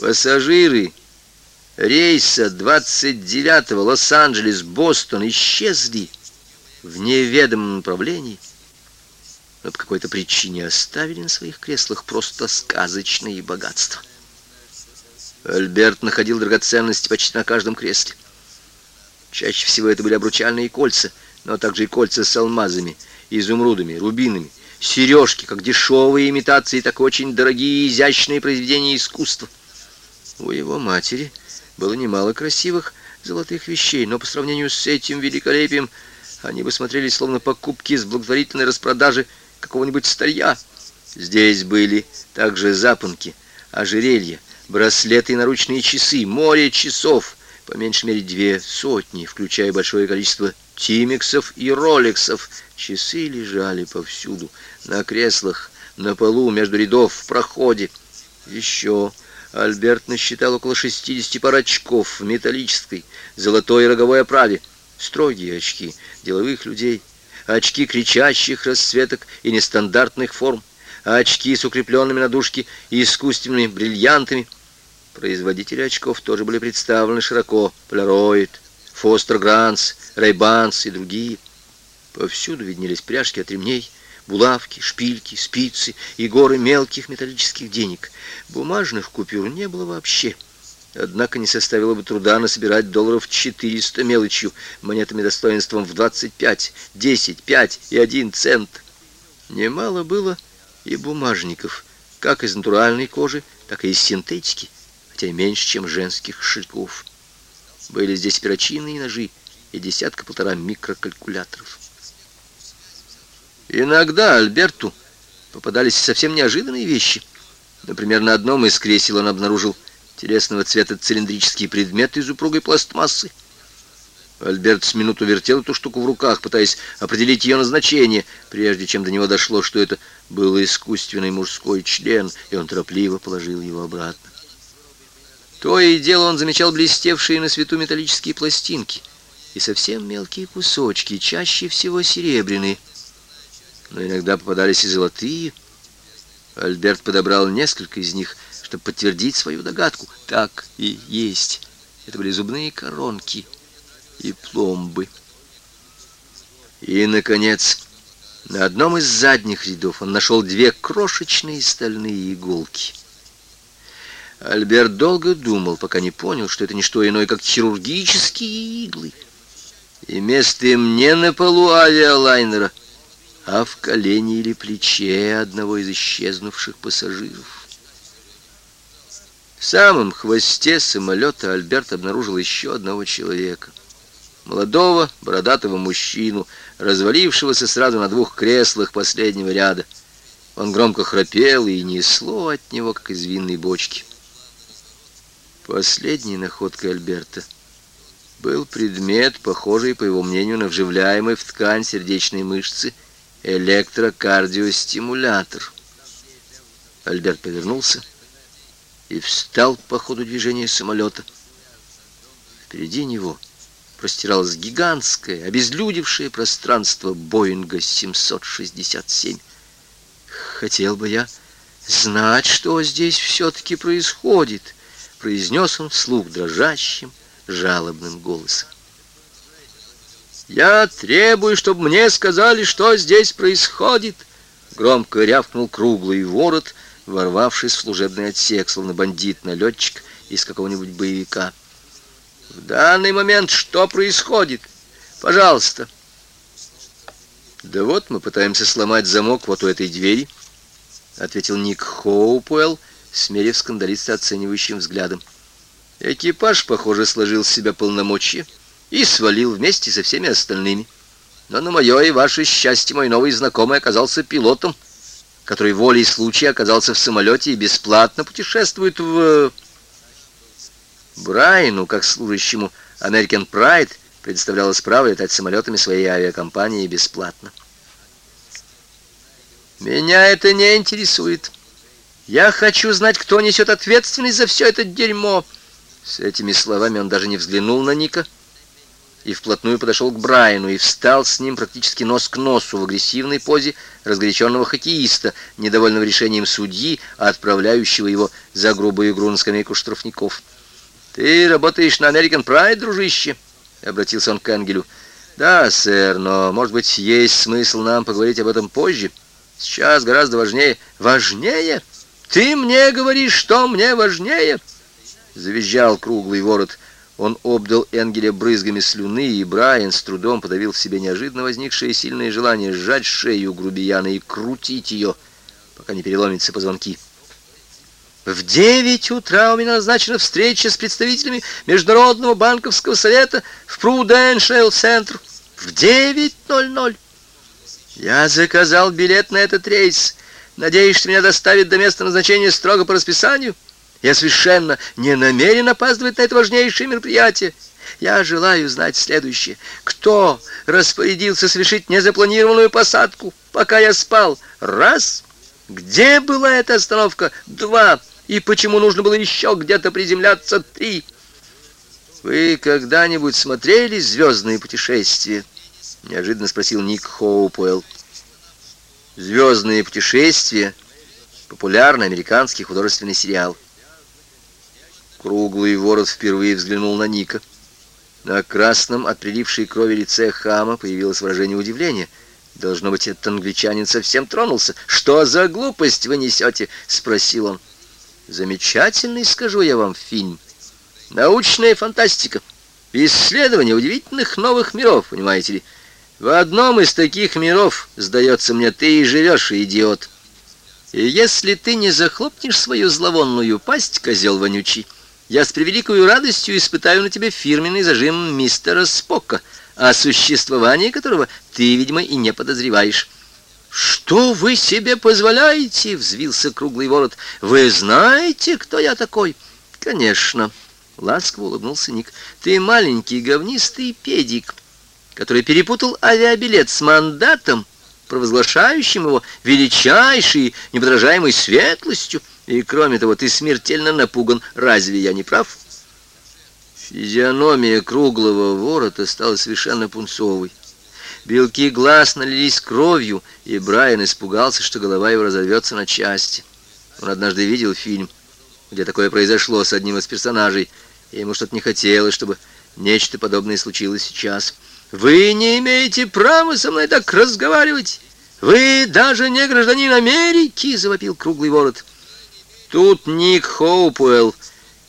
Пассажиры рейса 29-го Лос-Анджелес-Бостон исчезли в неведомом направлении, но по какой-то причине оставили на своих креслах просто сказочные богатства. Альберт находил драгоценности почти на каждом кресле. Чаще всего это были обручальные кольца, но также и кольца с алмазами, изумрудами, рубинами, сережки, как дешевые имитации, так и очень дорогие и изящные произведения искусства. У его матери было немало красивых золотых вещей, но по сравнению с этим великолепием они бы смотрелись словно покупки с благотворительной распродажи какого-нибудь старья. Здесь были также запонки, ожерелья, браслеты и наручные часы, море часов, по меньшей мере две сотни, включая большое количество тимексов и ролексов. Часы лежали повсюду, на креслах, на полу, между рядов, в проходе. Еще Альберт насчитал около 60 пар очков в металлической, золотой роговой оправе. Строгие очки деловых людей, очки кричащих расцветок и нестандартных форм, очки с укрепленными на дужке и искусственными бриллиантами — Производители очков тоже были представлены широко. Polaroid, Foster Grants, Ray-Bans и другие. Повсюду виднелись пряжки от ремней, булавки, шпильки, спицы и горы мелких металлических денег. Бумажных купюр не было вообще. Однако не составило бы труда насобирать долларов 400 мелочью, монетами достоинством в 25, 10, 5 и 1 цент. Немало было и бумажников, как из натуральной кожи, так и из синтетики хотя меньше, чем женских шельков. Были здесь перочинные ножи и десятка-полтора микрокалькуляторов. Иногда Альберту попадались совсем неожиданные вещи. Например, на одном из кресел он обнаружил телесного цвета цилиндрический предмет из упругой пластмассы. Альберт с минуту вертел эту штуку в руках, пытаясь определить ее назначение, прежде чем до него дошло, что это был искусственный мужской член, и он торопливо положил его обратно. То и дело он замечал блестевшие на свету металлические пластинки и совсем мелкие кусочки, чаще всего серебряные. Но иногда попадались и золотые. Альберт подобрал несколько из них, чтобы подтвердить свою догадку. Так и есть. Это были зубные коронки и пломбы. И, наконец, на одном из задних рядов он нашел две крошечные стальные иголки — Альберт долго думал, пока не понял, что это не что иное, как хирургические иглы. И место им не на полу авиалайнера, а в колене или плече одного из исчезнувших пассажиров. В самом хвосте самолета Альберт обнаружил еще одного человека. Молодого, бородатого мужчину, развалившегося сразу на двух креслах последнего ряда. Он громко храпел и несло от него, как из винной бочки. Последней находкой Альберта был предмет, похожий, по его мнению, на вживляемый в ткань сердечной мышцы электрокардиостимулятор. Альберт повернулся и встал по ходу движения самолета. Впереди него простиралось гигантское, обезлюдевшее пространство Боинга 767. Хотел бы я знать, что здесь все-таки происходит, — произнес он вслух дрожащим, жалобным голосом. «Я требую, чтобы мне сказали, что здесь происходит!» Громко рявкнул круглый ворот, ворвавшись в служебный отсек, словно бандит-налетчик из какого-нибудь боевика. «В данный момент что происходит? Пожалуйста!» «Да вот мы пытаемся сломать замок вот у этой двери», — ответил Ник Хоупуэлл, смерив скандалиста оценивающим взглядом. Экипаж, похоже, сложил с себя полномочия и свалил вместе со всеми остальными. Но на мое и ваше счастье мой новый знакомый оказался пилотом, который волей случая оказался в самолете и бесплатно путешествует в... Брайану, как служащему American Pride, предоставлялось право летать самолетами своей авиакомпании бесплатно. «Меня это не интересует», я хочу знать, кто несет ответственность за все это дерьмо. С этими словами он даже не взглянул на Ника, и вплотную подошел к Брайану и встал с ним практически нос к носу в агрессивной позе разгоряченного хоккеиста, недовольного решением судьи, отправляющего его за грубую игру на скамейку штрафников. «Ты работаешь на American Pride, дружище?» — обратился он к Энгелю. «Да, сэр, но, может быть, есть смысл нам поговорить об этом позже. Сейчас гораздо важнее». «Важнее? Ты мне говоришь, что мне важнее?» Завизжал круглый ворот. Он обдал Энгеля брызгами слюны, и Брайан с трудом подавил в себе неожиданно возникшее сильное желание сжать шею грубияна и крутить ее, пока не переломятся позвонки. В девять утра у меня назначена встреча с представителями Международного банковского совета в Пруденшейл центр в девять ноль ноль. Я заказал билет на этот рейс. Надеюсь, что меня доставят до места назначения строго по расписанию. Я совершенно не намерен опаздывать на это важнейшее мероприятие. Я желаю знать следующее. Кто распорядился совершить незапланированную посадку, пока я спал? Раз. Где была эта остановка? Два. И почему нужно было еще где-то приземляться? Три. Вы когда-нибудь смотрели «Звездные путешествия»? Неожиданно спросил Ник Хоупуэлл. «Звездные путешествия» — популярный американский художественный сериал. Круглый ворот впервые взглянул на Ника. На красном от прилившей крови лице хама появилось выражение удивления. Должно быть, этот англичанин совсем тронулся. «Что за глупость вы несете?» — спросил он. «Замечательный, скажу я вам, фильм. Научная фантастика. Исследование удивительных новых миров, понимаете ли. В одном из таких миров, сдается мне, ты и живешь, идиот. И если ты не захлопнешь свою зловонную пасть, козел вонючий, я с превеликой радостью испытаю на тебе фирменный зажим мистера Спока, о существовании которого ты, видимо, и не подозреваешь. «Что вы себе позволяете?» — взвился круглый ворот. «Вы знаете, кто я такой?» «Конечно», — ласково улыбнулся Ник. «Ты маленький говнистый педик, который перепутал авиабилет с мандатом, провозглашающим его величайшей, неподражаемой светлостью. И кроме того, ты смертельно напуган. Разве я не прав? Физиономия круглого ворота стала совершенно пунцовой. Белки глаз налились кровью, и Брайан испугался, что голова его разорвется на части. Он однажды видел фильм, где такое произошло с одним из персонажей, и ему что-то не хотелось, чтобы нечто подобное случилось сейчас. «Вы не имеете права со мной так разговаривать! Вы даже не гражданин Америки!» — завопил круглый ворот. Тут Ник Хоупуэлл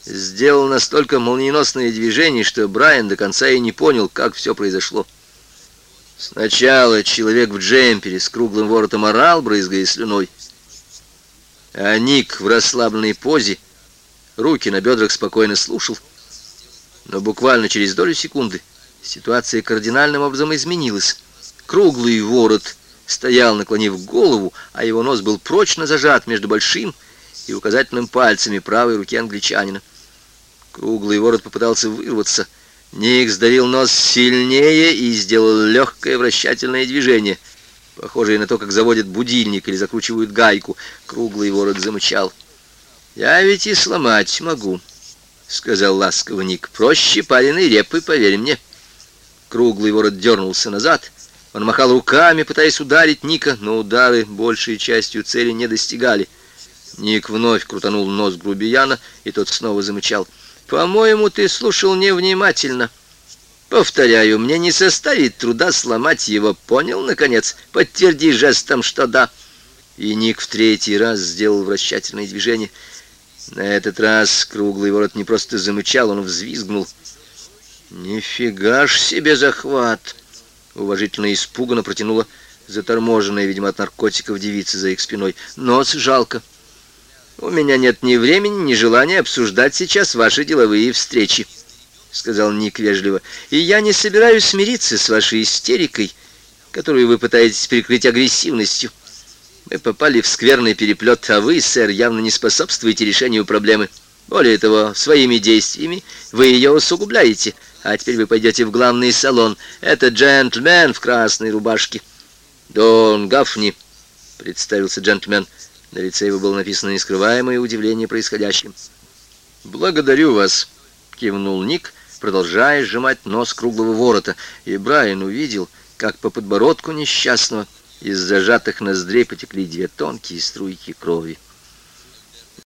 сделал настолько молниеносное движение, что Брайан до конца и не понял, как все произошло. Сначала человек в джемпере с круглым воротом орал, брызгая слюной, а Ник в расслабленной позе, руки на бедрах спокойно слушал. Но буквально через долю секунды ситуация кардинальным образом изменилась. Круглый ворот стоял, наклонив голову, а его нос был прочно зажат между большим и указательным пальцами правой руки англичанина. Круглый ворот попытался вырваться. Ник сдавил нос сильнее и сделал легкое вращательное движение, похожее на то, как заводят будильник или закручивают гайку. Круглый ворот замычал. «Я ведь и сломать могу», — сказал ласково Ник. «Проще пареной репы, поверь мне». Круглый ворот дернулся назад. Он махал руками, пытаясь ударить Ника, но удары большей частью цели не достигали. Ник вновь крутанул нос грубияна, и тот снова замычал. «По-моему, ты слушал невнимательно. Повторяю, мне не составит труда сломать его. Понял, наконец? Подтверди жестом, что да». И Ник в третий раз сделал вращательное движение. На этот раз круглый ворот не просто замычал, он взвизгнул. «Нифига ж себе захват!» Уважительно испуганно протянула заторможенная, видимо, от наркотиков девица за их спиной. «Нос жалко». «У меня нет ни времени, ни желания обсуждать сейчас ваши деловые встречи», — сказал Ник вежливо. «И я не собираюсь смириться с вашей истерикой, которую вы пытаетесь прикрыть агрессивностью. Мы попали в скверный переплет, а вы, сэр, явно не способствуете решению проблемы. Более того, своими действиями вы ее усугубляете. А теперь вы пойдете в главный салон. Это джентльмен в красной рубашке». «Дон Гафни», — представился джентльмен, — на лице его было написано нескрываемое удивление происходящим. «Благодарю вас», — кивнул Ник, продолжая сжимать нос круглого ворота, и Брайан увидел, как по подбородку несчастного из зажатых ноздрей потекли две тонкие струйки крови.